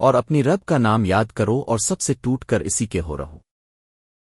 اور اپنی رب کا نام یاد کرو اور سب سے ٹوٹ کر اسی کے ہو رہو۔